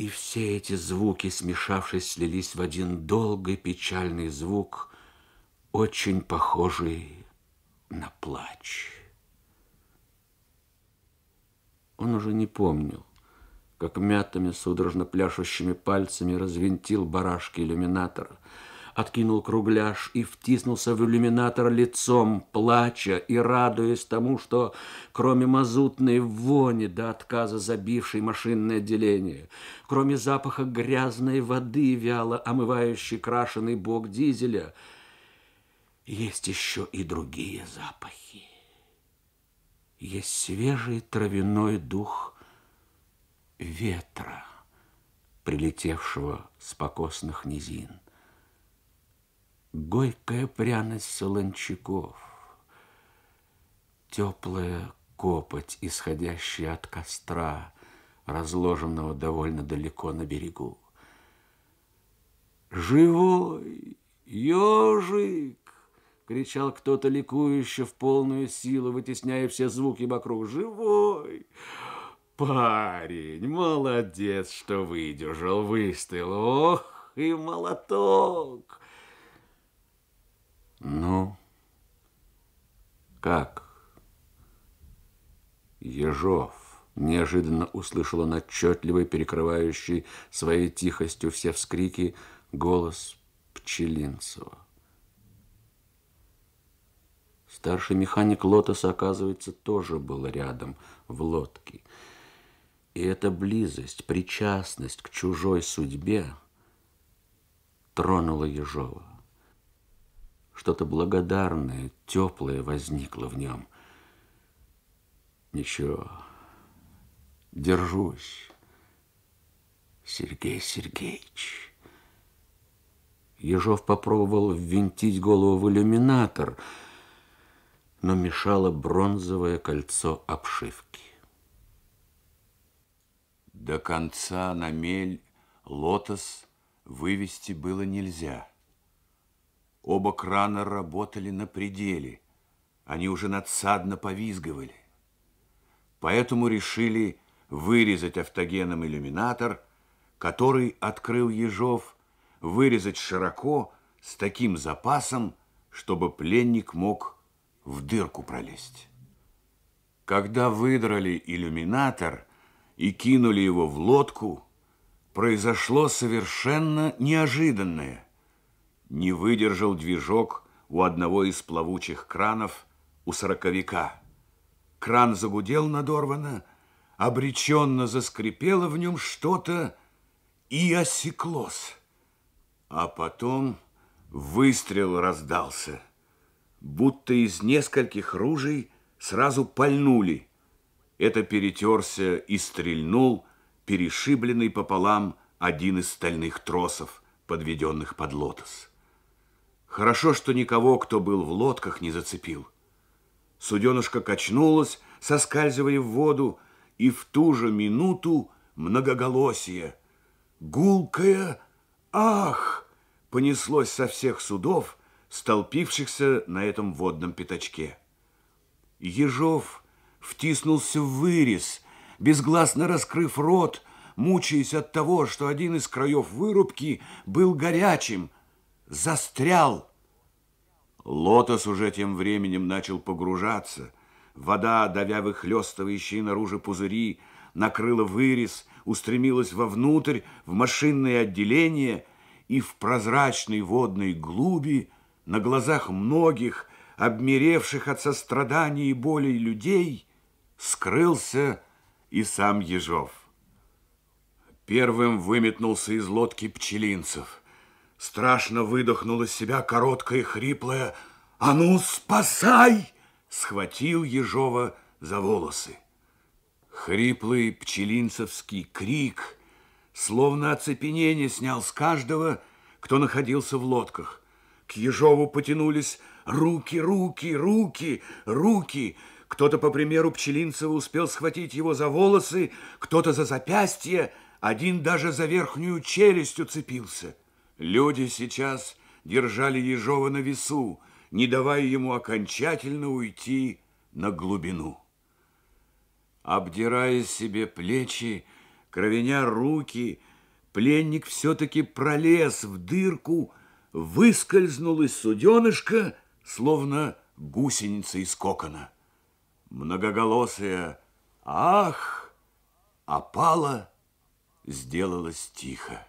И все эти звуки, смешавшись, слились в один долгий печальный звук, очень похожий на плач. Он уже не помнил, как мятыми, судорожно пляшущими пальцами развинтил барашки иллюминатора, откинул кругляш и втиснулся в иллюминатор лицом, плача и радуясь тому, что кроме мазутной вони до отказа забившей машинное отделение, кроме запаха грязной воды, вяло омывающей крашеный бок дизеля, есть еще и другие запахи. Есть свежий травяной дух ветра, прилетевшего с покосных низин Горькая пряность солончаков, теплая копоть, исходящая от костра, разложенного довольно далеко на берегу. «Живой! Ежик!» — кричал кто-то ликующе в полную силу, вытесняя все звуки вокруг. «Живой! Парень, молодец, что выдержал, выстоял! Ох, и молоток!» Ну, как? Ежов неожиданно услышал он отчетливый, перекрывающий своей тихостью все вскрики, голос Пчелинцева. Старший механик Лотоса, оказывается, тоже был рядом, в лодке. И эта близость, причастность к чужой судьбе тронула Ежова. Что-то благодарное, теплое возникло в нем. Ничего, держусь, Сергей Сергеевич. Ежов попробовал ввинтить голову в иллюминатор, но мешало бронзовое кольцо обшивки. До конца на мель лотос вывести было нельзя. Оба крана работали на пределе. Они уже надсадно повизгивали. Поэтому решили вырезать автогеном иллюминатор, который открыл Ежов, вырезать широко, с таким запасом, чтобы пленник мог в дырку пролезть. Когда выдрали иллюминатор и кинули его в лодку, произошло совершенно неожиданное – не выдержал движок у одного из плавучих кранов у сороковика. Кран загудел надорвано, обреченно заскрипело в нем что-то и осеклось. А потом выстрел раздался, будто из нескольких ружей сразу пальнули. Это перетерся и стрельнул перешибленный пополам один из стальных тросов, подведенных под лотос. Хорошо, что никого, кто был в лодках, не зацепил. Суденышко качнулось, соскальзывая в воду, и в ту же минуту многоголосие. Гулкое «Ах!» понеслось со всех судов, столпившихся на этом водном пятачке. Ежов втиснулся в вырез, безгласно раскрыв рот, мучаясь от того, что один из краев вырубки был горячим – застрял. Лотос уже тем временем начал погружаться. Вода, давя выхлестывающие наружу пузыри, накрыла вырез, устремилась вовнутрь, в машинное отделение и в прозрачной водной глуби на глазах многих, обмеревших от сострадания и боли людей, скрылся и сам Ежов. Первым выметнулся из лодки пчелинцев – Страшно выдохнула себя короткое хриплое «А ну, спасай!» Схватил Ежова за волосы. Хриплый пчелинцевский крик, словно оцепенение, снял с каждого, кто находился в лодках. К Ежову потянулись руки, руки, руки, руки. Кто-то, по примеру Пчелинцева, успел схватить его за волосы, кто-то за запястье, один даже за верхнюю челюсть уцепился. Люди сейчас держали Ежова на весу, не давая ему окончательно уйти на глубину. Обдирая себе плечи, Кровеня руки, пленник все-таки пролез в дырку, выскользнул из суденышка, словно гусеница из кокона. Многоголосая «Ах!» опала, сделалось тихо.